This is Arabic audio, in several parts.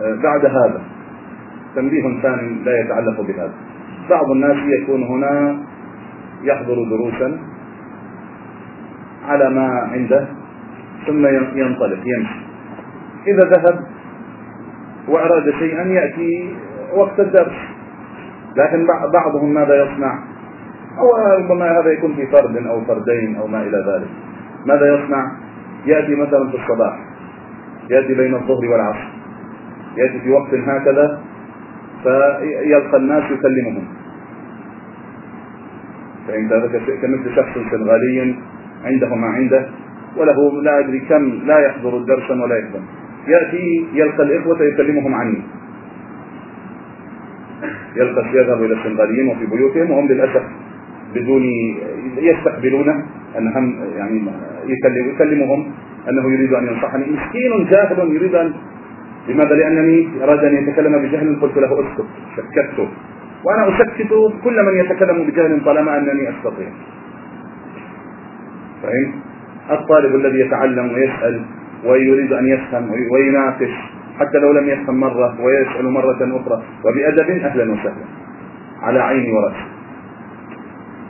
بعد هذا تنبيه ثاني لا يتعلق بهذا. بعض الناس يكون هنا يحضر دروسا على ما عنده ثم ينطلق يمشي. إذا ذهب وأراد شيئا يأتي وقت الدرس. لكن بعضهم ماذا يصنع؟ أو ربما هذا يكون في فرد أو فردين أو ما إلى ذلك. ماذا يصنع؟ يأتي مثلا في الصباح يأتي بين الظهر والعصر. يأتي في وقت هكذا فيلقى الناس يكلمهم فإن كمثل شخص سنغالي عنده ما عنده وله لا أدري كم لا يحضر درسا ولا يفهم يأتي يلقى الإخوة يكلمهم عني. يلقى يذهب إلى السنغاليين وفي بيوتهم وهم للأسف بدون يستقبلونه أن هم يعني يكلم يكلمهم أنه يريد أن ينصحني. مسكين جاهل يريد أن لماذا؟ لأنني أراد أن يتكلم بجهل قلت له أسكت سكته وأنا أسكت كل من يتكلم بجهل طالما أنني أستطيع. فهمت؟ الطالب الذي يتعلم ويسأل ويريد أن يفهم ويناقش حتى لو لم يفهم مرة ويسأل مرة أخرى. وبأدب أهلا وسهلا على عيني ورأسي.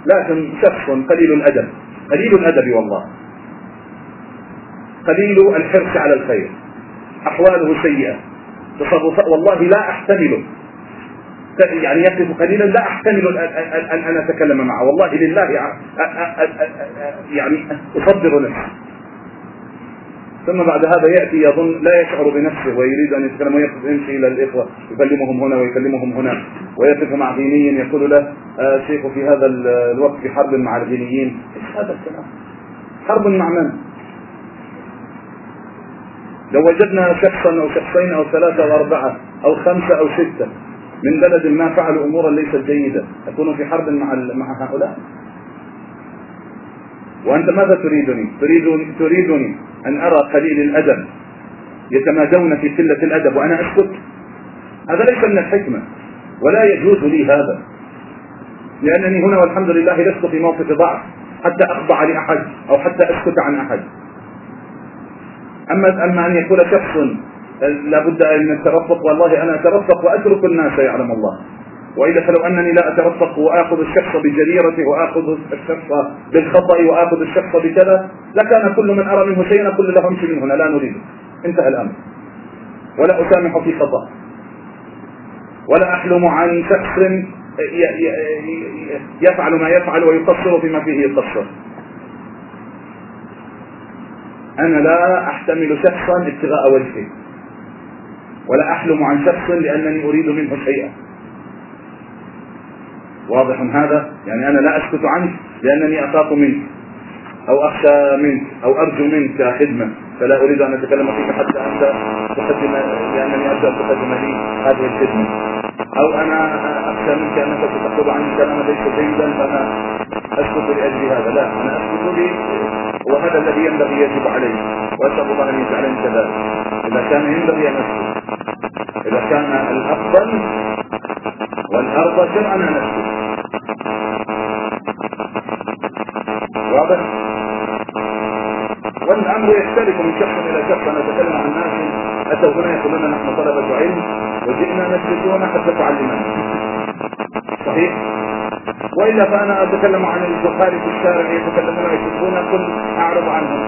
لكن شخص قليل الأدب قليل الأدب والله. قليل الحرص على الخير. أحواله سيئة. تصرفات والله لا أحتمله يعني يقف قليلا لا أحتمل ان ان أتكلم معه. والله لله يعني اصبر نفسي ثم بعد هذا يأتي يظن لا يشعر بنفسه ويريد أن يتكلم ويقف يمشي إلى الإخوة يكلمهم هنا ويكلمهم هنا ويقف مع ديني يقول له آه شيخ في هذا الوقت في حرب مع الدينيين. إيش هذا الكلام؟ حرب مع من؟ لو وجدنا شخصا أو شخصين أو ثلاثة أو أربعة أو خمسة أو ستة من بلد ما فعلوا أمورا ليست جيدة أكون في حرب مع مع هؤلاء وأنت ماذا تريدني؟ تريدني تريدني أن أرى قليل الأدب يتمادون في قلة الأدب وأنا أسكت؟ هذا ليس من الحكمة ولا يجوز لي هذا لأنني هنا والحمد لله لست في موقف ضعف حتى أخضع لأحد أو حتى أسكت عن أحد أما اما أن يكون شخص لابد أن نترفق والله أنا أترفق وأترك الناس يعلم الله. والا فلو أنني لا أترفق وآخذ الشخص بجريرته وآخذ الشخص بالخطأ وآخذ الشخص بكذا لكان كل من أرى منه شيئا أقول له امشي من هنا لا نريده انتهى الأمر. ولا أسامح في خطأ. ولا أحلم عن شخص يفعل ما يفعل ويقصر فيما فيه يقصر. أنا لا أحتمل شخصا ابتغاء وجهه ولا أحلم عن شخص لأنني أريد منه شيئا. واضح هذا؟ يعني أنا لا أسكت عنك لأنني أخاف منك أو أخشى منك أو أرجو منك خدمة فلا أريد أن أتكلم فيك حتى أنت تقدم لأنني أرجو أن تقدم لي هذه الخدمة. أو أنا أخشى منك أنك تأخذ عني كلام ليس جيدا فأنا أسكت لأجل هذا. لا أنا أسكت لي وهذا الذي ينبغي يجب علي وأسأل الله أن يجعلني كذلك إذا كان ينبغي أن أسكت إذا كان الأفضل والأرض شرعا نفسه واضح؟ والأمر يختلف من شخص إلى شخص. أنا أتكلم عن ناس أتوا هنا يقولون نحن طلبة علم وجئنا نجلس حتى تعلمنا صحيح؟ وإلا فأنا أتكلم عن البخاري في الشارع يتكلمون ويشوفون كل أعرض عنهم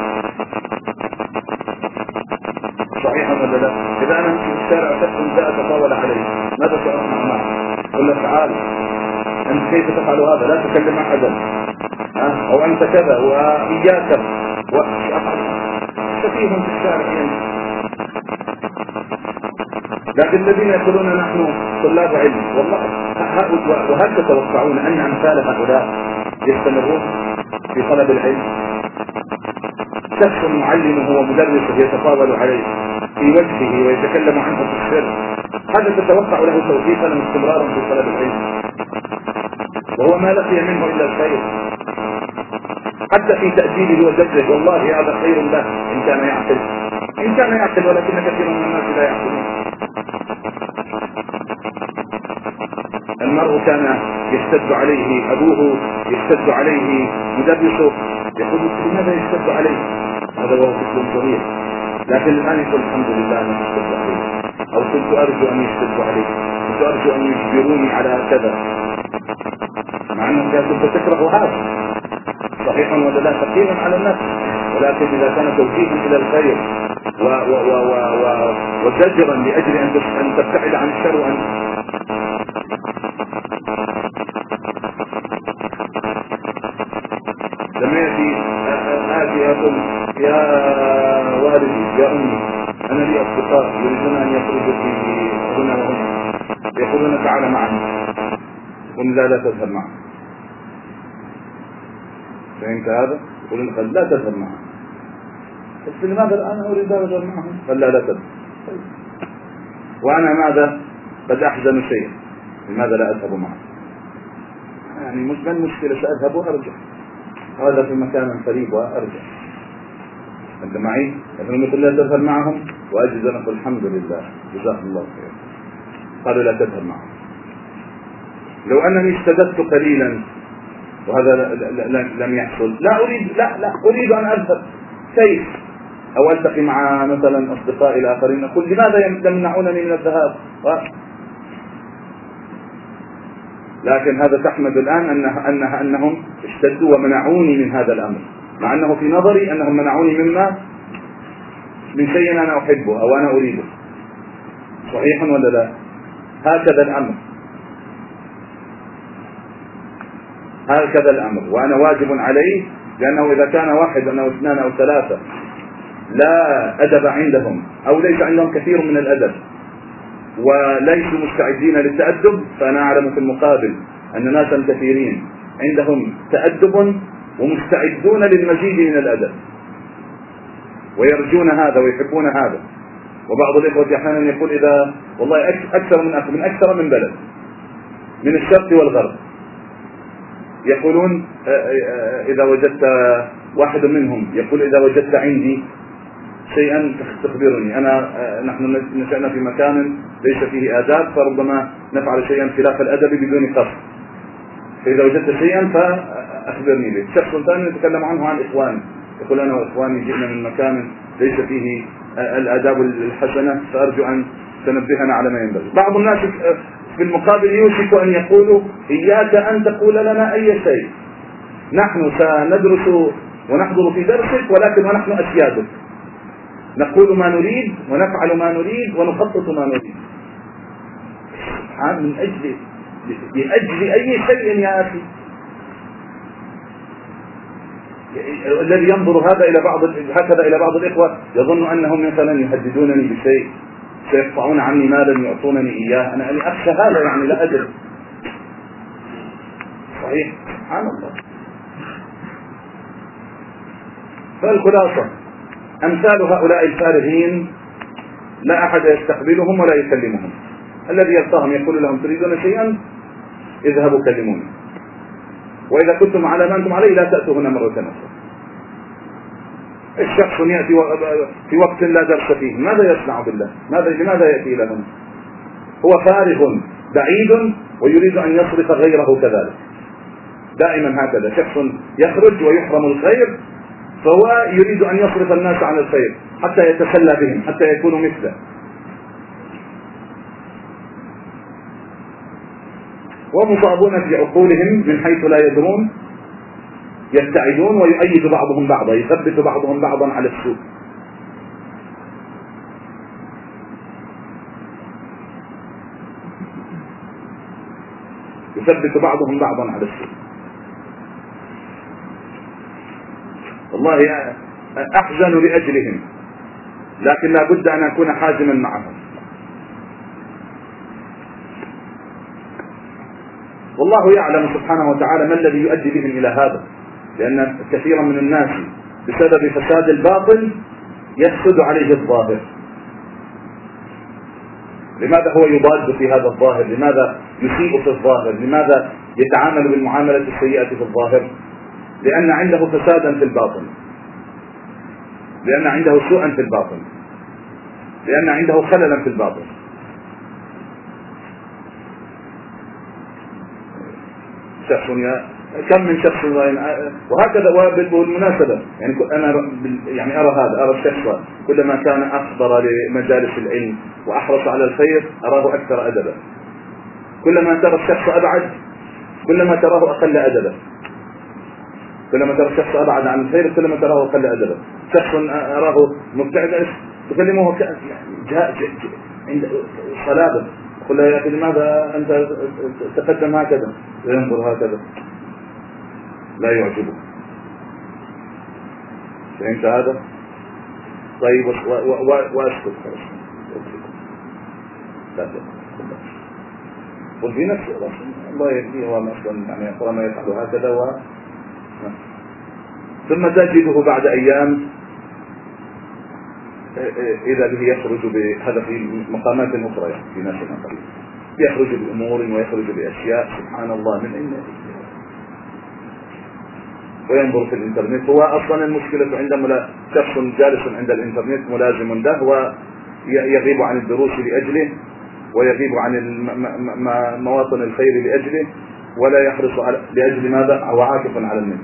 صحيح ولا لا؟ إذا أنا في الشارع شخص جاء تطاول علي ماذا سأصنع معه؟ قل له تعال أنت كيف تفعل هذا؟ لا تكلم أحدا أو أنت كذا وإياك وأفعل سفيه في الشارع يعني لكن الذين يقولون نحن طلاب علم والله وهل تتوقعون أن أمثال هؤلاء يستمرون في طلب العلم؟ شخص معلمه ومدرسه يتطاول عليه في وجهه ويتكلم عنه في السر هذا تتوقع له توفيقا واستمرارا في طلب العلم؟ وهو ما لقي منه إلا الخير. حتى في تأديبه وزجره والله هذا خير له إن كان يعقل. إن كان يعقل ولكن كثير من الناس لا يعقلون. المرء كان يشتد عليه أبوه يشتد عليه مدرسه. يقول لماذا يشتد عليه؟ هذا وهو طفل صغير. لكن الآن يقول الحمد لله أنا اشتد عليه. أو كنت أرجو أن يشتدوا علي كنت أرجو أن يجبروني على كذا. مع أنك كنت تكره هذا. صحيح ولا لا ثقيلا على النفس. ولكن إذا كان توجيها إلى الخير و و و و و وزجرا لأجل أن أن تبتعد عن الشر وأن يا والدي يا أمي أنا لي أصدقاء يريدون أن يخرجوا في هنا وهنا يقولون تعال معنا قل لا لا تذهب معنا فهمت هذا؟ يقولون لا تذهب معنا بس لماذا الآن أريد أن أذهب معهم؟ قال لا لا تذهب. وأنا ماذا؟ قد أحزن شيئا لماذا لا أذهب معهم؟ يعني مش ما المشكلة سأذهب وأرجع هذا في مكان قريب وأرجع أنت معي؟ لكن يقول لا تذهب معهم. وأجد نقول الحمد لله. جزاهم الله خير. قالوا لا تذهب معهم. لو أنني استددت قليلا وهذا لم يحصل. لا أريد لا لا أريد أن أذهب كيف؟ أو ألتقي مع مثلا أصدقائي الآخرين أقول لماذا يمنعونني من الذهاب؟ لكن هذا تحمد الآن أنه أنها أنهم اشتدوا ومنعوني من هذا الأمر. مع أنه في نظري أنهم منعوني مما من شيء أنا أحبه أو أنا أريده. صحيح ولا لا؟ هكذا الأمر. هكذا الأمر. وأنا واجب عليه لأنه إذا كان واحد أو اثنان أو ثلاثة لا أدب عندهم أو ليس عندهم كثير من الأدب وليسوا مستعدين للتأدب فأنا أعلم في المقابل أن ناسا كثيرين عندهم تأدب ومستعدون للمزيد من الأدب. ويرجون هذا ويحبون هذا. وبعض الإخوة أحيانا يقول إذا والله أكثر من من أكثر من بلد. من الشرق والغرب. يقولون آه، آه، إذا وجدت واحد منهم يقول إذا وجدت عندي شيئا تخبرني. آه، نحن نشأنا في مكان ليس فيه آداب فربما نفعل شيئا خلاف الأدب بدون قصد. فإذا وجدت شيئا فأخبرني به. شخص ثاني يتكلم عنه عن إخواني يقول أنا وإخواني جئنا من مكان ليس فيه الآداب الحسنة فأرجو أن تنبهنا على ما ينبغي. بعض الناس في المقابل يوشك أن يقولوا إياك أن تقول لنا أي شيء. نحن سندرس ونحضر في درسك ولكن ونحن أسيادك نقول ما نريد ونفعل ما نريد ونخطط ما نريد. من أجل لأجل أي شيء يا أخي. الذي ينظر هذا إلى بعض هكذا إلى بعض الإخوة يظن أنهم مثلا يهددونني بشيء سيقطعون عني مالا يعطونني إياه. أنا أنا أخشى هذا يعني لا أدري. صحيح؟ سبحان الله. فالخلاصة أمثال هؤلاء الفارغين لا أحد يستقبلهم ولا يكلمهم. الذي يلقاهم يقول لهم تريدون شيئا؟ اذهبوا كلموني. وإذا كنتم على ما أنتم عليه لا تأتوا هنا مرة أخرى. الشخص يأتي في وقت لا درس فيه. ماذا يصنع بالله؟ ماذا لماذا يأتي لهم هو فارغ بعيد ويريد أن يصرف غيره كذلك. دائما هكذا. شخص يخرج ويحرم الخير فهو يريد أن يصرف الناس عن الخير حتى يتسلى بهم حتى يكونوا مثله. ومصابون في عقولهم من حيث لا يدرون يبتعدون ويؤيد بعضهم بعضا يثبت بعضهم بعضا على السوء. يثبت بعضهم بعضا على السوء. والله أحزن لأجلهم لكن لا بد أن أكون حازما معهم. والله يعلم سبحانه وتعالى ما الذي يؤدي بهم إلى هذا. لأن كثيرا من الناس بسبب فساد الباطل يفسد عليه الظاهر. لماذا هو يضاد في هذا الظاهر؟ لماذا يسيء في الظاهر؟ لماذا يتعامل بالمعاملة السيئة في الظاهر؟ لأن عنده فسادا في الباطن. لأن عنده سوءا في الباطن. لأن عنده خللا في الباطن. شخص كم من شخص وهكذا وبالمناسبة يعني أنا يعني أرى هذا أرى الشخص كلما كان أحضر لمجالس العلم وأحرص على الخير أراه أكثر أدبا. كلما ترى الشخص أبعد كلما تراه أقل أدبا. كلما ترى الشخص أبعد عن الخير كلما تراه أقل أدبا. شخص أراه مبتعد تكلمه جاء عند صلابة. قل له يا أخي لماذا أنت تقدم هكذا؟ وينظر هكذا. لا يعجبه. فهمت هذا؟ طيب واسكت قل في نفسه. الله يهديه هو أصلا يعني طالما يفعل هكذا و ثم تجده بعد أيام إذا به يخرج بهذا في مقامات أخرى يعني في ناس اخرين يخرج بأمور ويخرج بأشياء سبحان الله من أين؟ وينظر في الإنترنت. هو أصلا المشكلة عندما شخص جالس عند الإنترنت ملازم له ويغيب عن الدروس لأجله ويغيب عن مواطن الخير لأجله ولا يحرص على لأجل ماذا؟ هو عاكف على النت.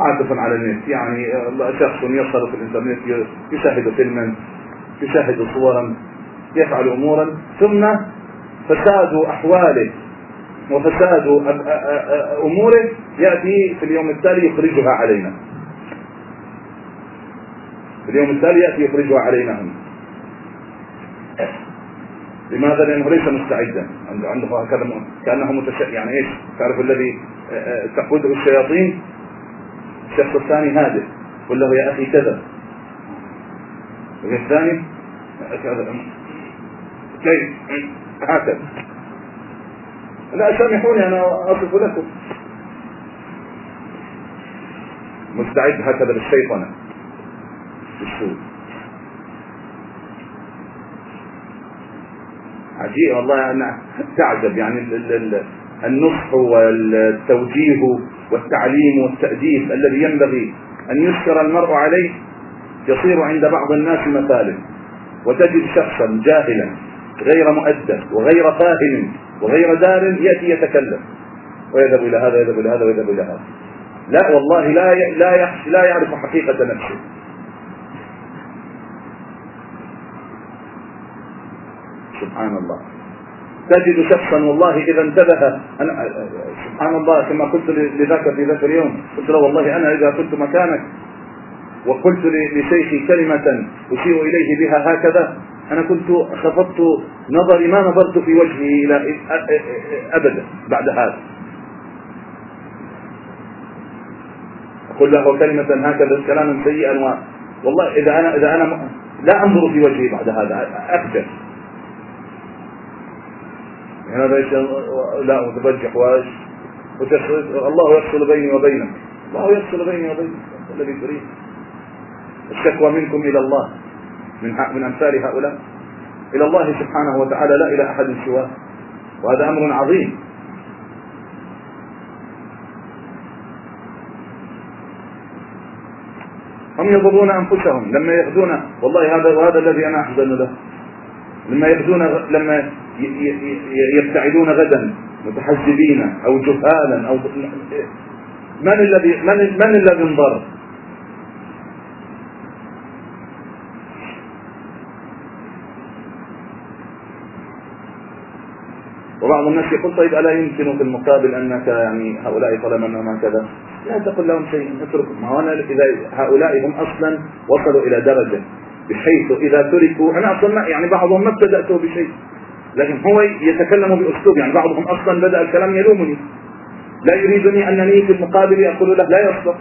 عاكف على النت. يعني شخص يصل في الإنترنت يشاهد فيلما يشاهد صورا يفعل امورا ثم فساد أحواله وفساد أموره يأتي في اليوم التالي يخرجها علينا. في اليوم التالي يأتي يخرجها علينا هم. لماذا؟ لأنه ليس مستعدا. عنده هكذا كأنه متش يعني إيش؟ تعرف الذي تقوده الشياطين؟ الشخص الثاني هادئ قل له يا أخي كذا؟ الثاني كيف؟ هكذا. لا سامحوني أنا أصف لكم. مستعد هكذا للشيطنة. بالسوء. عجيب والله أنا تعجب يعني النصح والتوجيه والتعليم والتأديب الذي ينبغي أن يشكر المرء عليه يصير عند بعض الناس مثالا وتجد شخصا جاهلا غير مؤدب وغير فاهم وغير دار يأتي يتكلم ويذهب إلى هذا ويذهب إلى هذا ويذهب إلى هذا. لا والله لا لا لا يعرف حقيقة نفسه. سبحان الله. تجد شخصا والله إذا انتبه. أنا سبحان الله كما قلت لذاك في ذاك اليوم قلت له والله أنا إذا كنت مكانك وقلت لشيخي كلمة أشير إليه بها هكذا أنا كنت خفضت نظري ما نظرت في وجهه إلى أبدا بعد هذا. أقول له كلمة هكذا كلاما سيئا والله إذا أنا إذا أنا لا أنظر في وجهي بعد هذا أخجل هذا لا متبجح واش. الله يفصل بيني وبينك. الله يفصل بيني وبينك. الذي تريد. الشكوى منكم إلى الله. من من أمثال هؤلاء. إلى الله سبحانه وتعالى. لا إلى أحد سواه. وهذا أمر عظيم. هم يضرون أنفسهم. لما ياخذون والله هذا وهذا الذي أنا أحزن له. لما يبدون لما يبتعدون غدا متحجبين أو جهالا أو من الذي من من الذي انضر؟ وبعض الناس يقول طيب ألا يمكن في المقابل أنك يعني هؤلاء طالما انهم هكذا لا تقل لهم شيء اتركهم. ما إذا هؤلاء هم أصلا وصلوا إلى درجة. بحيث إذا تركوا أنا أصلا يعني بعضهم ما ابتدأته بشيء. لكن هو يتكلم بأسلوب يعني بعضهم أصلا بدأ الكلام يلومني. لا يريدني أنني في المقابل أقول له لا يصدق.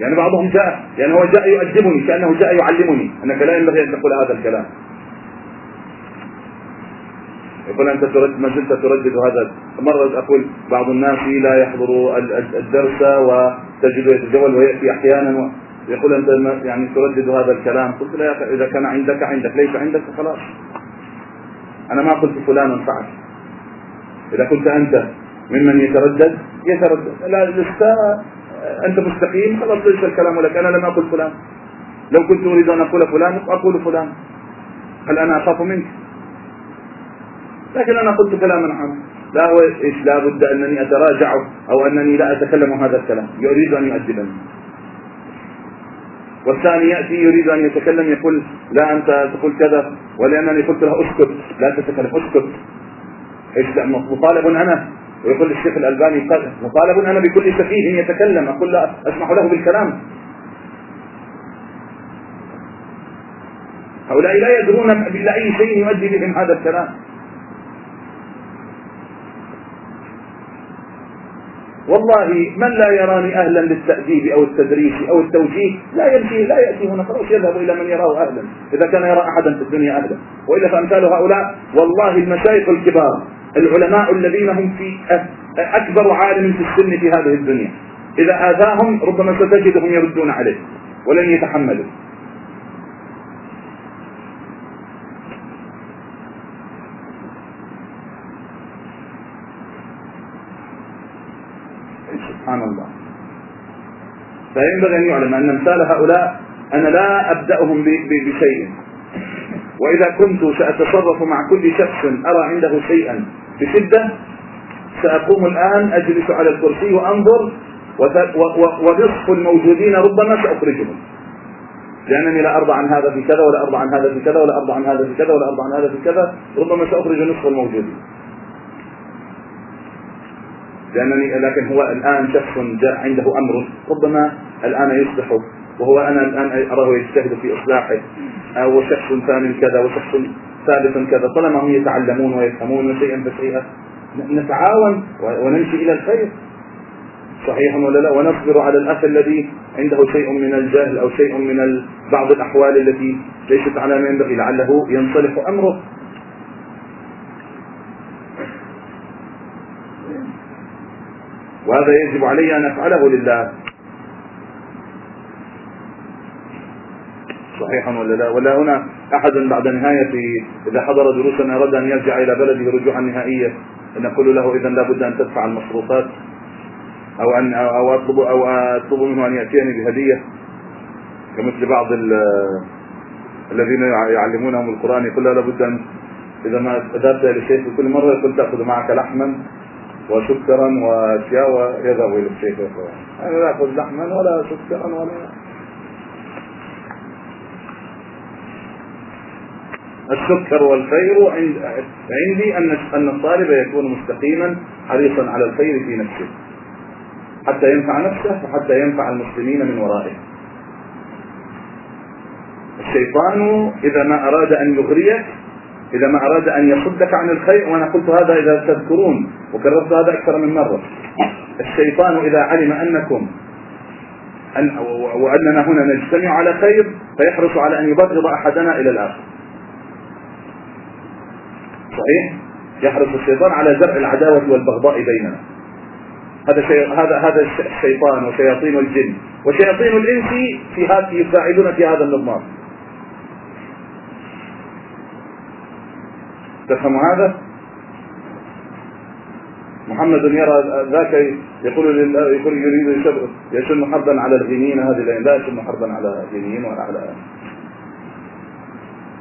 يعني بعضهم جاء يعني هو جاء يؤدبني كأنه جاء يعلمني. أنك لا ينبغي أن تقول هذا الكلام. يقول أنت ترد ما زلت تردد هذا. مرة أقول بعض الناس لا يحضر الدرس وتجده يتجول ويأتي أحيانا يقول أنت يعني تردد هذا الكلام. قلت له يا إذا كان عندك عندك ليس عندك خلاص أنا ما قلت فلان فعل. إذا كنت أنت ممن يتردد يتردد. لا لست أنت مستقيم خلاص ليس الكلام لك. أنا لم أقل فلان. لو كنت أريد أن أقول فلان أقول فلان. هل أنا أخاف منك؟ لكن أنا قلت كلاما عام لا هو لا بد أنني أتراجع أو أنني لا أتكلم هذا الكلام. يريد أن يؤدبني. والثاني يأتي يريد أن يتكلم يقول لا أنت تقول كذا ولأنني قلت له أسكت لا تتكلم أسكت. إيش مطالب أنا؟ ويقول الشيخ الألباني مطالب أنا بكل سفيه يتكلم أقول لا أسمح له بالكلام. هؤلاء لا يدرون بأي شيء يؤدي بهم هذا الكلام. والله من لا يراني أهلا للتأديب أو التدريس أو التوجيه لا يمشي لا يأتي هنا خلاص يذهب إلى من يراه أهلا إذا كان يرى أحدا في الدنيا أهلا. وإلا فأمثال هؤلاء والله المشايخ الكبار العلماء الذين هم في أكبر عالم في السن في هذه الدنيا. إذا آذاهم ربما ستجدهم يردون عليه ولن يتحملوا. سبحان الله. فينبغي أن يعلم أن أمثال هؤلاء أنا لا أبدأهم بشيء. وإذا كنت سأتصرف مع كل شخص أرى عنده شيئا بشدة سأقوم الآن أجلس على الكرسي وأنظر ونصف الموجودين ربما سأخرجهم. لأنني لا أرضى عن هذا في كذا ولا أرضى عن هذا في كذا ولا أرضى عن هذا في كذا ولا أرضى عن هذا في كذا ربما سأخرج نصف الموجودين. لأنني لكن هو الآن شخص جاء عنده أمر. ربما الآن يصبح وهو أنا الآن أراه يجتهد في إصلاحه. أو شخص ثاني كذا وشخص ثالث كذا. طالما هم يتعلمون ويفهمون شيئا فشيئا نتعاون ونمشي إلى الخير. صحيح ولا لا؟ ونصبر على الأخ الذي عنده شيء من الجهل أو شيء من بعض الأحوال التي ليست على ما ينبغي. لعله ينصلح أمره. وهذا يجب علي أن أفعله لله. صحيحا ولا لا؟ ولا هنا أحد بعد نهاية إذا حضر دروسا أراد أن يرجع إلى بلده رجوعا نهائيا. نقول له إذا لابد أن تدفع المصروفات أو أن أو أطلب أو أطلب منه أن يأتيني بهدية. كمثل بعض الذين يعلمونهم القرآن يقول لا لابد أن إذا ما ذهبت إلى الشيخ كل مرة يقول تأخذ معك لحما. وسكرا وأشياء ويذهب إلى الشيخ أنا لا اخذ لحما ولا سكرا ولا السكر والخير عند عندي ان أن الطالب يكون مستقيما حريصا على الخير في نفسه. حتى ينفع نفسه وحتى ينفع المسلمين من ورائه. الشيطان إذا ما أراد أن يغريك إذا ما أراد أن يصدك عن الخير وأنا قلت هذا إذا تذكرون وكررت هذا أكثر من مرة. الشيطان إذا علم أنكم أن وأننا هنا نجتمع على خير فيحرص على أن يبغض أحدنا إلى الآخر. صحيح؟ يحرص الشيطان على زرع العداوة والبغضاء بيننا. هذا شيء هذا هذا الشيطان وشياطين الجن. وشياطين الإنس في هذا يساعدون في هذا النظام. تفهم هذا؟ محمد يرى ذاك يقول يقول يريد يشن حربا على الغنيين هذه لا يشن حربا على الغنيين ولا على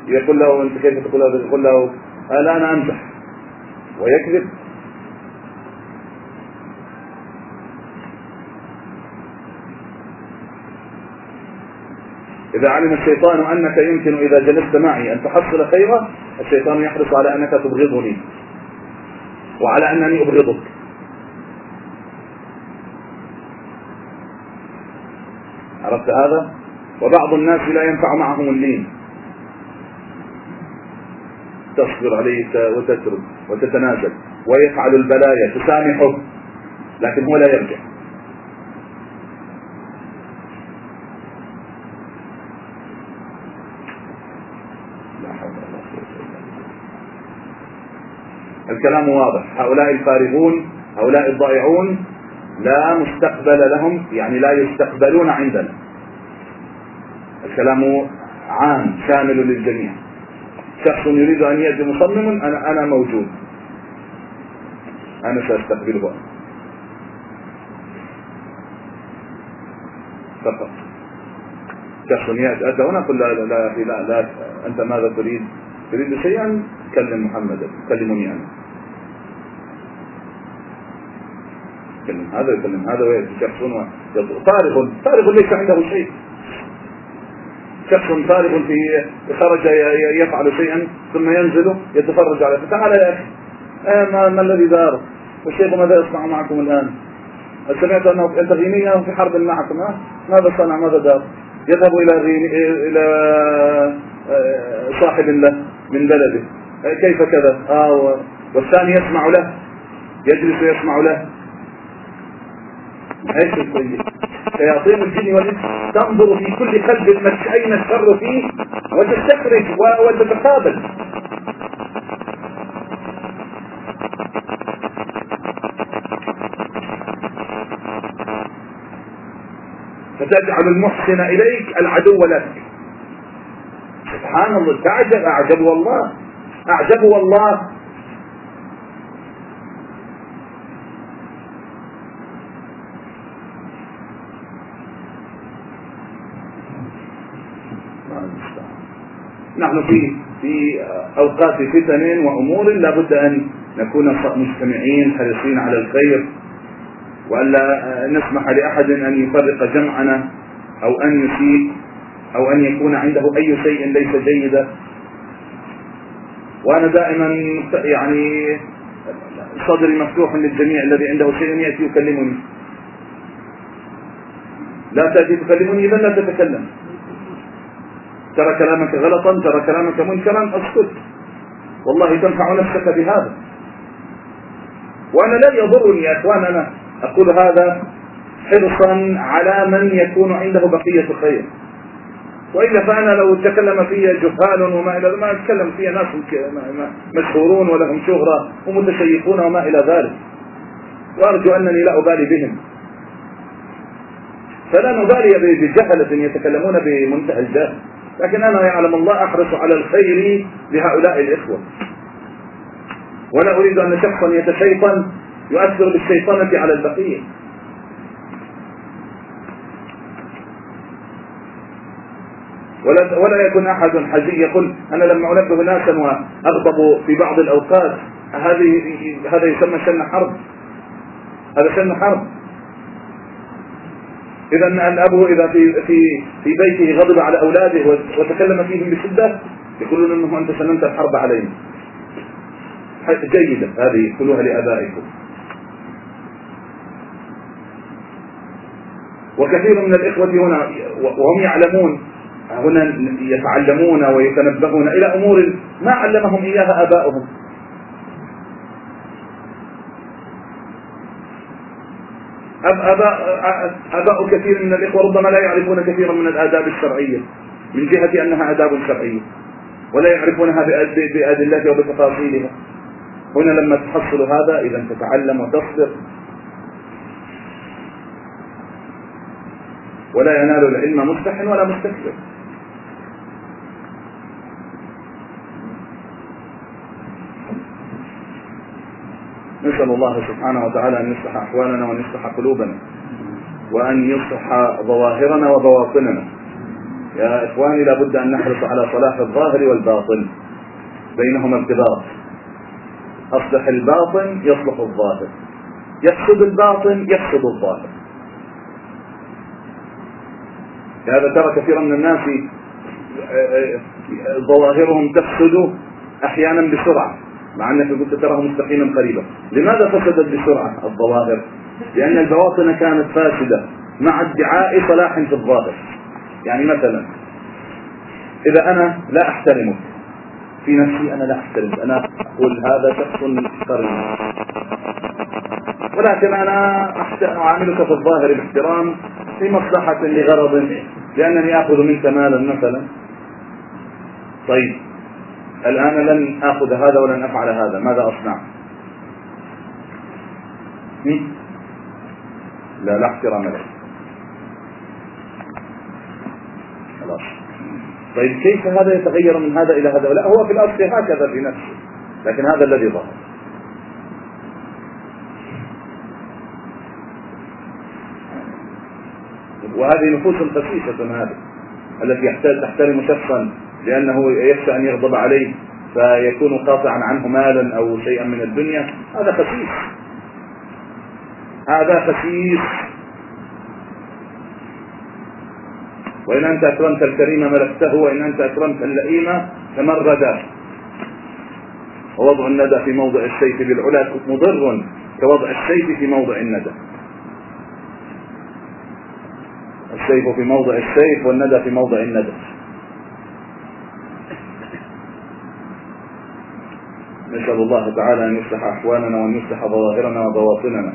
يقول له أنت كيف تقول هذا؟ يقول له لا أنا امزح ويكذب. إذا علم الشيطان أنك يمكن إذا جلست معي أن تحصل خيرا الشيطان يحرص على أنك تبغضني وعلى أنني أبغضك. عرفت هذا؟ وبعض الناس لا ينفع معهم اللين تصبر عليه وتترك وتتنازل ويفعل البلايا تسامحه لكن هو لا يرجع. الكلام واضح. هؤلاء الفارغون هؤلاء الضائعون لا مستقبل لهم يعني لا يستقبلون عندنا. الكلام عام شامل للجميع. شخص يريد أن يأتي مصمم أنا أنا موجود. أنا سأستقبله. فقط. شخص يأتي أتى هنا قل لا لا لا, لا, لا أنت ماذا تريد؟ تريد شيئا؟ كلم محمدا كلمني أنا. يكلم هذا ويكلم هذا ويأتي. شخص فارغ فارغ ليس عنده شيء. شخص فارغ في خرج يفعل شيئا ثم ينزل يتفرج عليه فتعال يا أخي. آه ما, ما الذي دار؟ والشيخ ماذا يصنع معكم الآن؟ سمعت أنه انت غينيا في حرب معكم ها ماذا صنع؟ ماذا دار؟ يذهب إلى إلى آه، صاحب له من بلده. آه، كيف كذا؟ آه والثاني يسمع له يجلس ويسمع له. إيش الطيب. شياطين الجن والإنس تنظر في كل قلب اين الشر فيه وتستخرج وتتقابل. فتجعل المحسن إليك العدو لك. سبحان الله. تعجب. أعجب والله. أعجب والله. نحن في في أوقات فتن وأمور لابد أن نكون مجتمعين حريصين على الخير والا نسمح لأحد أن يفرق جمعنا أو أن يسيء أو أن يكون عنده أي شيء ليس جيدا. وأنا دائما يعني صدري مفتوح للجميع الذي عنده شيء يأتي يكلمني. لا تأتي تكلمني اذا لا تتكلم. ترى كلامك غلطا ترى كلامك منكرا اسكت. والله تنفع نفسك بهذا. وأنا لا يضرني يا اخوان أنا أقول هذا حرصا على من يكون عنده بقية الخير. وإلا فأنا لو تكلم في جهال وما إلى ما أتكلم في ناس مشهورون ولهم شهرة ومتشيخون وما إلى ذلك. وأرجو أنني لا أبالي بهم. فلا نبالي بجهلة يتكلمون بمنتهى الجهل. لكن أنا يعلم الله أحرص على الخير لهؤلاء الإخوة. ولا أريد أن شخصا يتشيطن يؤثر بالشيطنة على البقية. ولا ولا يكون أحد حزين يقول أنا لما انبه ناسا واغضب في بعض الأوقات. هذه هذا يسمى شن حرب. هذا شن حرب. إذا الأب إذا في في في بيته غضب على أولاده وتكلم فيهم بشدة يقولون أنه أنت سننت الحرب علينا جيدة هذه قولوها لآبائكم. وكثير من الإخوة هنا وهم يعلمون هنا يتعلمون ويتنبهون إلى أمور ما علمهم إياها آباؤهم. أباء, أباء كثير من الإخوة ربما لا يعرفون كثيرا من الآداب الشرعية من جهة أنها آداب شرعية ولا يعرفونها بأدلتها وبتفاصيلها. هنا لما تحصل هذا إذا تتعلم وتصبر ولا ينال العلم مستحن ولا مستكبر. نسأل الله سبحانه وتعالى أن يصلح أحوالنا وأن يصلح قلوبنا وأن يصلح ظواهرنا وبواطننا. يا إخواني لابد أن نحرص على صلاح الظاهر والباطن. بينهما ارتباط أصلح الباطن يصلح الظاهر. يفسد الباطن يفسد الظاهر. هذا ترى كثيرا من الناس ظواهرهم تفسد أحيانا بسرعة. مع أنك قلت تراه مستقيما قريبا. لماذا فسدت بسرعة الظواهر؟ لأن البواطن كانت فاسدة مع ادعاء صلاح في الظاهر. يعني مثلا إذا أنا لا احترمك في نفسي أنا لا احترمك أنا أقول هذا شخص قريب. ولكن أنا أعاملك في الظاهر باحترام في مصلحة لغرض لأنني آخذ منك مالا مثلا. طيب. الآن لن آخذ هذا ولن أفعل هذا. ماذا أصنع؟ لا لا احترام له خلاص. طيب كيف هذا يتغير من هذا إلى هذا؟ لا هو في الأصل هكذا في نفسه لكن هذا الذي ظهر. وهذه نفوس خسيسة هذه التي تحترم شخصا. لأنه يخشى أن يغضب عليه فيكون قاطعا عنه مالا أو شيئا من الدنيا. هذا خفيف هذا خسيس. وإن أنت أكرمت الكريم ملكته وإن أنت أكرمت اللئيم تمردا ووضع الندى في موضع السيف بالعلا مضر كوضع السيف في موضع الندى. السيف في موضع السيف والندى في موضع الندى. نسأل الله تعالى أن يصلح أحوالنا وأن يصلح ظواهرنا وبواطننا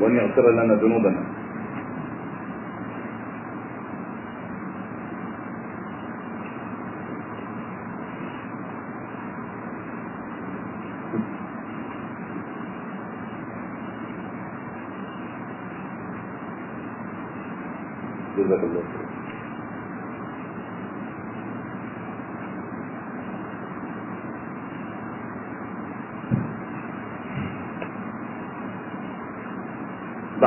وأن يغفر لنا ذنوبنا.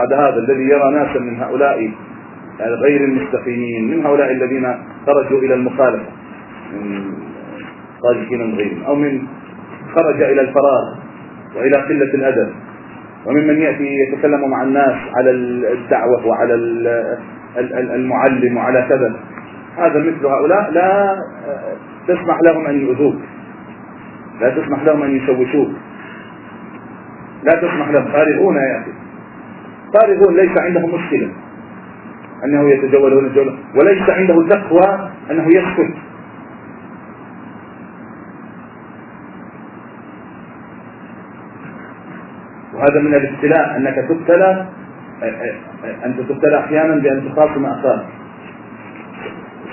بعد هذا الذي يرى ناسا من هؤلاء غير المستقيمين من هؤلاء الذين خرجوا إلى المخالفة من من غيرهم أو من خرج إلى الفراغ وإلى قلة الأدب. وممن يأتي يتكلم مع الناس على الدعوة وعلى المعلم وعلى كذا هذا مثل هؤلاء لا تسمح لهم أن يؤذوك. لا تسمح لهم أن يشوشوك. لا تسمح لهم. فارغون أخي. فارغون ليس عندهم مشكلة. أنه يتجول هنا الجوله وليس عنده تقوى أنه يسكت. وهذا من الابتلاء أنك تبتلى أنت تبتلى أحيانا بأن تخاصم اخاك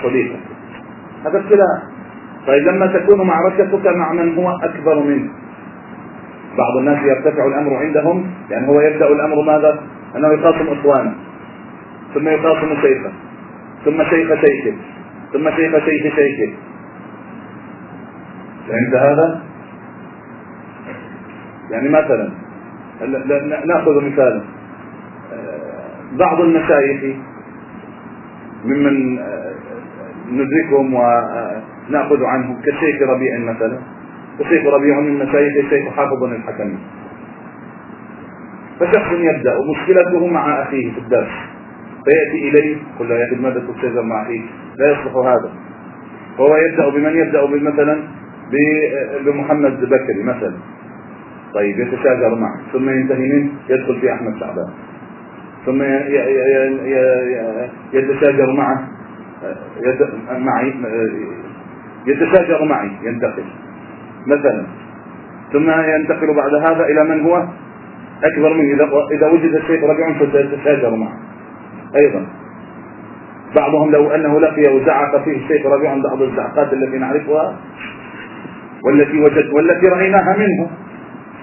صديقك. هذا ابتلاء. طيب لما تكون معركتك مع من هو أكبر منك. بعض الناس يرتفع الأمر عندهم يعني هو يبدأ الأمر ماذا؟ أنه يخاصم أخوانه ثم يخاصم شيخه ثم شيخ شيخه ثم شيخ شيخ شيخه. فهمت هذا؟ يعني مثلا نأخذ مثالا بعض المشايخ ممن ندركهم ونأخذ عنهم كالشيخ ربيع مثلا. الشيخ ربيع من مشايخ الشيخ حافظ الحكمي. فشخص يبدأ ومشكلته مع أخيه في الدرس. فيأتي إليه يقول له يا أخي ماذا تستاذن مع أخيك. لا يصلح هذا. فهو يبدأ بمن؟ يبدأ مثلا بمحمد بكري مثلا. طيب يتشاجر معه. ثم ينتهي منه يدخل في أحمد شعبان. ثم يتشاجر معه. معي. يتشاجر معي ينتقل. مثلا. ثم ينتقل بعد هذا إلى من هو؟ أكبر منه إذا وجد الشيخ ربيع فسيتشاجر معه. أيضا. بعضهم لو أنه لقي وزعق فيه الشيخ ربيع بعض الزعقات التي نعرفها والتي وجد والتي رأيناها منه.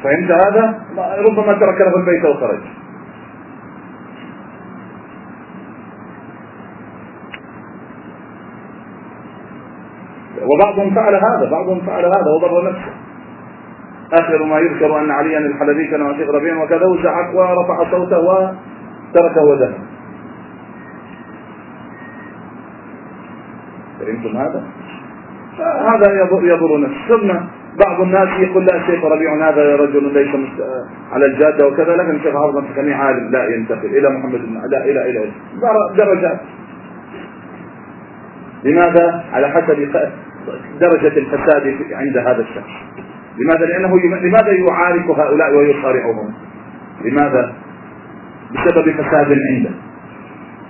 فهمت هذا؟ ربما ترك له البيت وخرج. وبعضهم فعل هذا بعضهم فعل هذا وضر نفسه. آخر ما يذكر أن عليا الحلبي كان شيخ ربيع وكذا وزعق ورفع صوته وتركه وذهب فهمتم هذا؟ هذا يضر, نفسه ثم بعض الناس يقول لا الشيخ ربيع هذا رجل ليس على الجادة وكذا لكن الشيخ حافظ الحكمي عالم. لا ينتقل إلى محمد بن لا إلى إلى درجات. لماذا؟ على حسب درجة الفساد عند هذا الشخص. لماذا؟ لأنه لماذا يعارك هؤلاء ويصارعهم؟ لماذا؟ بسبب فساد عنده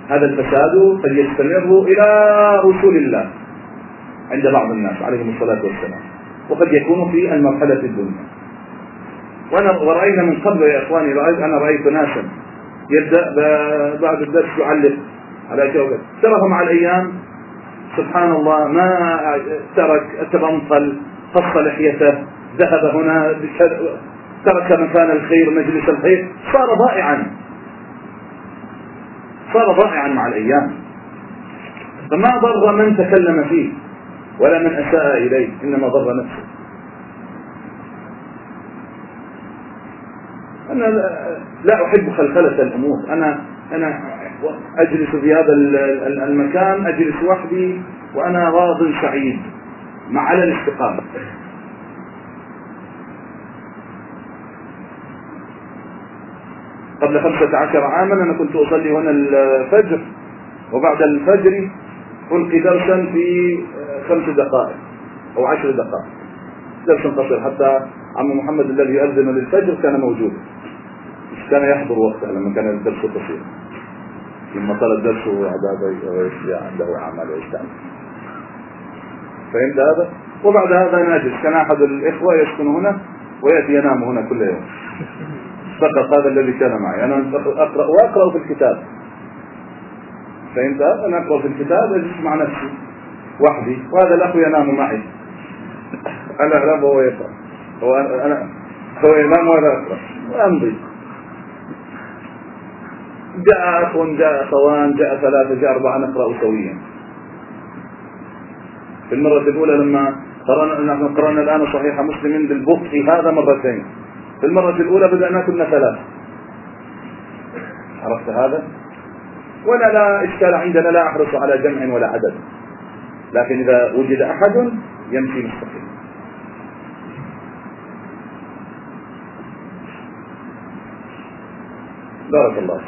هذا الفساد قد يستمر إلى رسول الله عند بعض الناس عليهم الصلاة والسلام وقد يكون في المرحلة الدنيا وانا ورأينا من قبل يا إخواني رأيت أنا رأيت ناسا يبدأ بعد الدرس يعلق على جوده تراه مع الأيام سبحان الله ما ترك تبنطل قص لحيته ذهب هنا ترك مكان الخير مجلس الخير صار ضائعا. صار ضائعا مع الأيام. فما ضر من تكلم فيه ولا من أساء إليه إنما ضر نفسه. أنا لا أحب خلخلة الأمور. أنا أنا أجلس في هذا المكان أجلس وحدي وأنا راض سعيد مع على الاستقامة. قبل خمسة عشر عاما أنا كنت أصلي هنا الفجر وبعد الفجر ألقي درسا في خمس دقائق أو عشر دقائق. درس قصير حتى عم محمد الذي يؤذن للفجر كان موجود. كان يحضر وقتها لما كان الدرس قصير. لما طال الدرس عنده أعمال ويستعمل. فهمت هذا؟ وبعد هذا ناجز كان أحد الإخوة يسكن هنا ويأتي ينام هنا كل يوم. فقط هذا الذي كان معي. أنا أقرأ وأقرأ في الكتاب. فهمت؟ أنا أقرأ في الكتاب أجلس مع نفسي وحدي. وهذا الأخ ينام معي. أنا أنام وهو يقرأ. هو أنا هو ينام وأنا أقرأ. وأمضي جاء أخ جاء أخوان جاء ثلاثة جاء أربعة نقرأ سويا. في المرة الأولى لما قرأنا نحن قرأنا الآن صحيح مسلم بالبطء هذا مرتين. في المرة الأولى بدأنا كنا ثلاثة عرفت هذا؟ ولا لا إشكال عندنا لا أحرص على جمع ولا عدد. لكن إذا وجد أحد يمشي مستقيم. بارك الله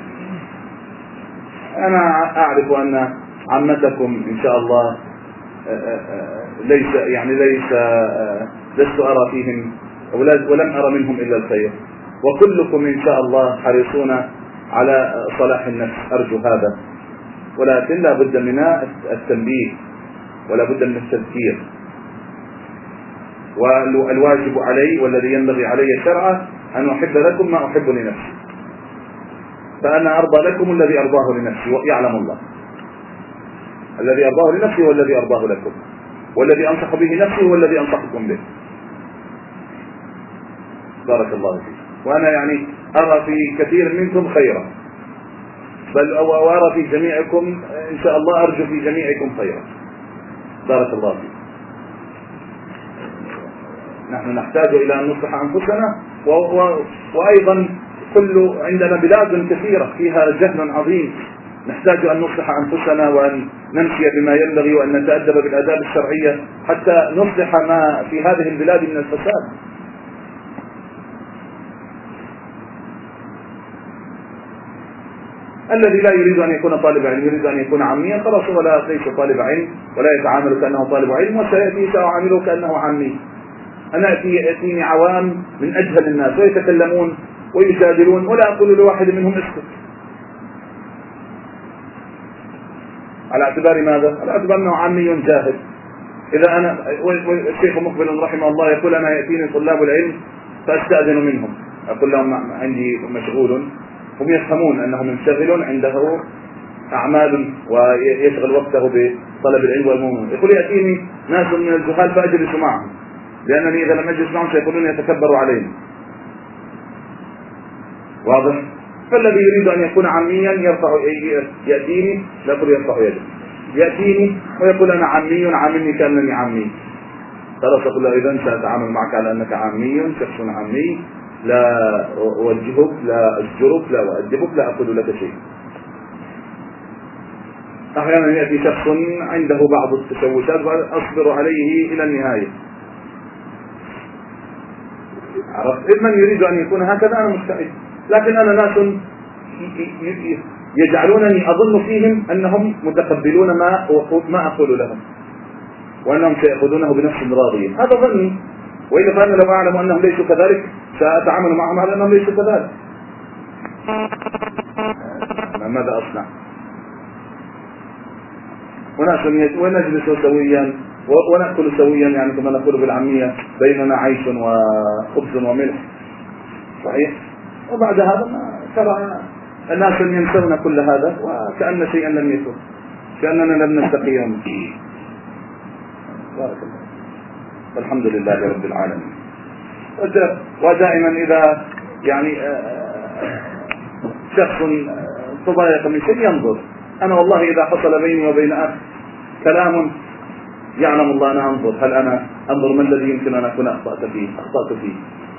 أنا أعرف أن عمتكم إن شاء الله آه، آه، آه، ليس يعني ليس لست أرى فيهم ولم أرى منهم إلا الخير. وكلكم إن شاء الله حريصون على صلاح النفس. أرجو هذا. ولكن لا بد من التنبيه ولا بد من التذكير. والواجب علي والذي ينبغي علي شرعا أن أحب لكم ما أحب لنفسي. فأنا أرضى لكم الذي أرضاه لنفسي يعلم الله. الذي أرضاه لنفسي هو الذي أرضاه لكم. والذي أنصح به نفسي هو الذي أنصحكم به. بارك الله فيك. وأنا يعني أرى في كثير منكم خيرا. بل وأرى في جميعكم إن شاء الله أرجو في جميعكم خيرا. بارك الله فيك. نحن نحتاج إلى أن نصلح أنفسنا وأيضا كل عندنا بلاد كثيرة فيها جهل عظيم. نحتاج أن نصلح أنفسنا وأن نمشي بما ينبغي وأن نتأدب بالآداب الشرعية حتى نصلح ما في هذه البلاد من الفساد. الذي لا يريد أن يكون طالب علم يريد أن يكون عاميا خلاص ولا ليس طالب علم ولا يتعامل كأنه طالب علم وسيأتي سأعامله كأنه عامي أنا يأتيني عوام من أجهل الناس ويتكلمون ويجادلون ولا أقول لواحد منهم اسكت. على اعتبار ماذا؟ على اعتبار أنه عامي جاهل. إذا أنا الشيخ مقبل رحمه الله يقول أنا يأتيني طلاب العلم فأستأذن منهم. أقول لهم عندي مشغول. هم يفهمون أنه منشغل عنده أعمال ويشغل وقته بطلب العلم والمؤمن يقول يأتيني ناس من الجهال فأجلس معهم لأنني إذا لم أجلس معهم سيقولون يتكبر عليهم. واضح؟ فالذي يريد أن يكون عاميا يرفع يأتيني لا يقول يرفع يده. يأتيني ويقول أنا عمي عاملني كأنني عمي. خلاص أقول له إذا سأتعامل معك على أنك عمي شخص عمي. لا أوجهك لا أزجرك لا أؤدبك لا أقول لك شيء. أحيانا يأتي شخص عنده بعض التشوشات وأصبر عليه إلى النهاية. عرفت؟ من يريد أن يكون هكذا أنا مستعد. لكن أنا ناس يجعلونني أظن فيهم أنهم متقبلون ما ما أقول لهم. وأنهم سيأخذونه بنفس راضية. هذا ظني. وإلا فأنا لو أعلم أنهم ليسوا كذلك سأتعامل معهم على أنهم ليسوا كذلك؟ ماذا أصنع؟ وناس ونجلس سويا ونأكل سويا يعني كما نقول بالعامية بيننا عيش وخبز وملح. صحيح؟ وبعد هذا ترى الناس ينسون كل هذا وكأن شيئا لم يكن كأننا لم نلتقي يوم بارك الله والحمد لله رب العالمين. ودائما إذا يعني آه، آه، شخص تضايق من شيء ينظر. أنا والله إذا حصل بيني وبين أخ كلام يعلم الله أنا أنظر هل أنا أنظر ما الذي يمكن أن أكون أخطأت فيه؟ أخطأت فيه.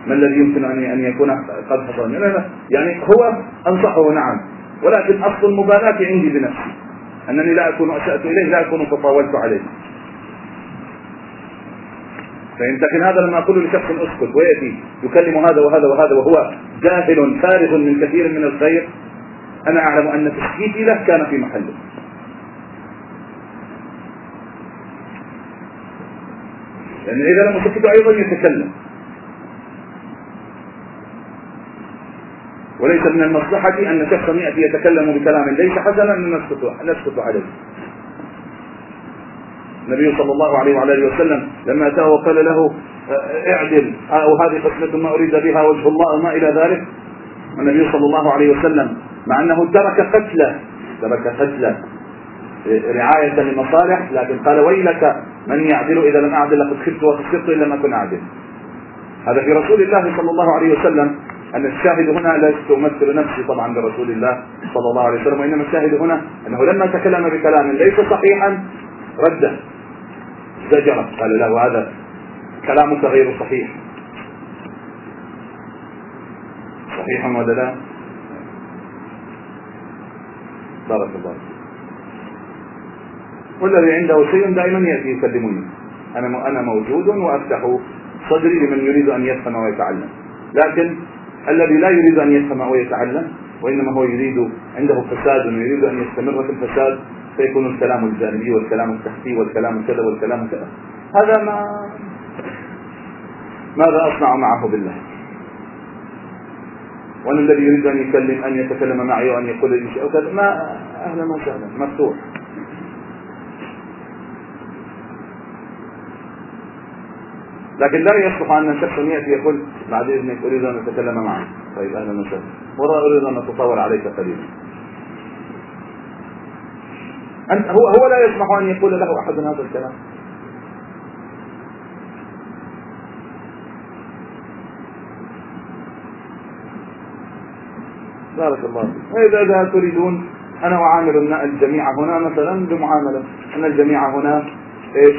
ما الذي يمكن أن أن يكون قد حصل يعني هو أنصحه نعم. ولكن أصل المبالاة عندي بنفسي. أنني لا أكون أسأت إليه لا أكون تطاولت عليه. فهمت لكن هذا لما أقول لشخص أسكت ويأتي يكلم هذا وهذا وهذا وهو جاهل فارغ من كثير من الخير أنا أعلم أن تسكيتي له كان في محله. لأن إذا لم أسكت أيضا يتكلم. وليس من المصلحة أن شخصا يأتي يتكلم بكلام ليس حسنا أن نسكت عليه. النبي صلى الله عليه وعلى آله وسلم لما أتاه وقال له اعدل أو هذه قسمة ما أريد بها وجه الله وما إلى ذلك؟ النبي صلى الله عليه وسلم مع أنه ترك قتله ترك قتله رعاية لمصالح لكن قال ويلك من يعدل إذا لم أعدل لقد خفت وخسرت إن لم أكن أعدل هذا في رسول الله صلى الله عليه وسلم أن الشاهد هنا لست أمثل نفسي طبعا برسول الله صلى الله عليه وسلم وإنما الشاهد هنا أنه لما تكلم بكلام ليس صحيحا رده. زجره قال له هذا كلامك غير صحيح. صحيح ولا لا؟ بارك الله والذي عنده شيء دائما يأتي يكلمني أنا أنا موجود وأفتح صدري لمن يريد أن يفهم ويتعلم. لكن الذي لا يريد أن يفهم ويتعلم وإنما هو يريد عنده فساد ويريد أن يستمر في الفساد فيكون الكلام الجانبي والكلام التحتي والكلام كذا والكلام كذا. هذا ما ماذا أصنع معه بالله؟ وأنا الذي يريد أن يكلم أن يتكلم معي وأن يقول لي شيء كذا. ما أهلا وسهلا. مفتوح. لكن لا يصلح أن شخص يأتي يقول بعد إذنك أريد أن أتكلم معك. طيب أهلا وسهلا. ولا أريد أن أتطاول عليك قليلا. أنت هو هو لا يسمح أن يقول له أحد هذا الكلام. بارك الله فيك. إذا تريدون أنا أعامل الجميع هنا مثلا بمعاملة. أن الجميع هنا إيش؟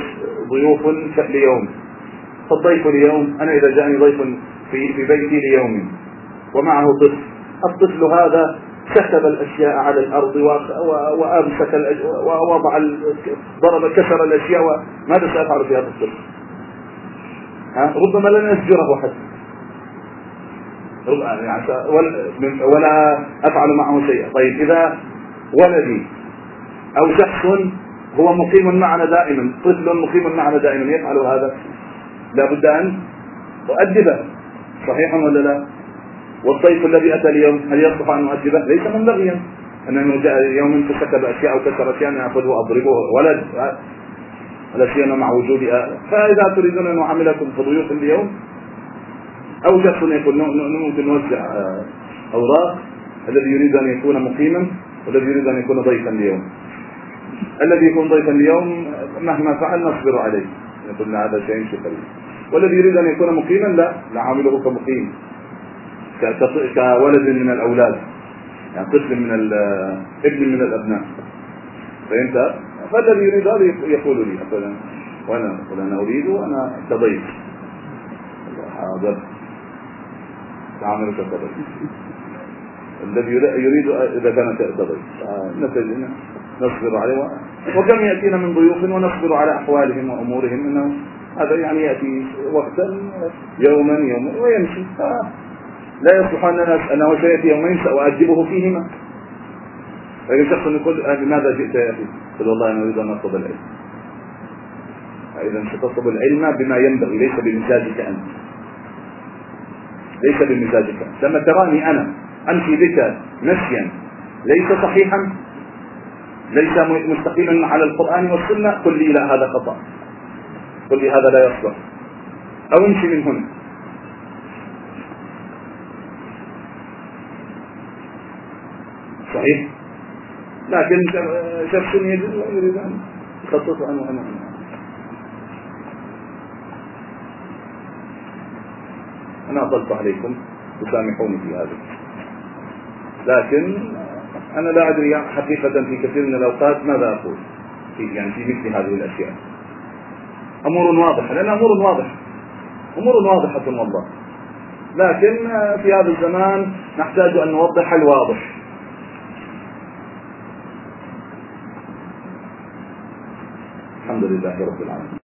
ضيوف ليوم. فالضيف اليوم أنا إذا جاءني ضيف في بيتي ليوم. ومعه طفل. الطفل هذا كتب الأشياء على الأرض وأمسك ووضع ضرب كسر الأشياء ماذا سأفعل في هذا الطفل؟ ربما لن يسجره حتى يعني ولا أفعل معه شيئا. طيب إذا ولدي أو شخص هو مقيم معنا دائما طفل مقيم معنا دائما يفعل هذا؟ لابد أن أؤدبه. صحيح ولا لا؟ والضيف الذي أتى اليوم هل يصلح أن اؤدبه؟ ليس منبغيا انه جاء يوم فسكب أشياء أو كسر أشياء ان أخذه وأضربه ولد لا سيما مع وجود فإذا تريدون أن اعاملكم كضيوف اليوم أو شخص يقول ممكن نوزع آه، أوراق الذي يريد أن يكون مقيما والذي يريد أن يكون ضيفا اليوم. الذي يكون ضيفا اليوم مهما فعل نصبر عليه. يقول هذا شيء شكري. والذي يريد أن يكون مقيما لا نعامله كمقيم. كولد من الأولاد. يعني طفل من ابن من الأبناء. فهمت؟ فالذي يريد هذا يقول لي أقول وأنا أقول أنا أريد وأنا كضيف حاضر. تعاملك كضيف الذي يريد إذا كان كضيف نتج نصبر عليه وكم يأتينا من ضيوف ونصبر على أحوالهم وأمورهم إنه هذا يعني يأتي وقتا يوما يوما ويمشي. لا يصلح أننا أنه سيأتي يومين سأؤدبه فيهما. فإن شخص يقول لماذا جئت يا أخي؟ قل والله أنا أريد أن أطلب العلم. فإذا ستطلب العلم بما ينبغي ليس بمزاجك أنت. ليس بمزاجك. لما تراني أنا أمشي بك مشيا ليس صحيحا؟ ليس مستقيما على القرآن والسنة؟ قل لي لا هذا خطأ. قل لي هذا لا يصلح. أو امشي من هنا. صحيح لكن شخص يريد أن يخطط عنه أنا أنا أطلت عليكم تسامحوني في هذا. لكن أنا لا أدري حقيقة في كثير من الأوقات ماذا أقول. في يعني في مثل هذه الأشياء. أمور واضحة لأن أمور واضحة. أمور واضحة والله. لكن في هذا الزمان نحتاج أن نوضح الواضح. الحمدللہ رب العالمين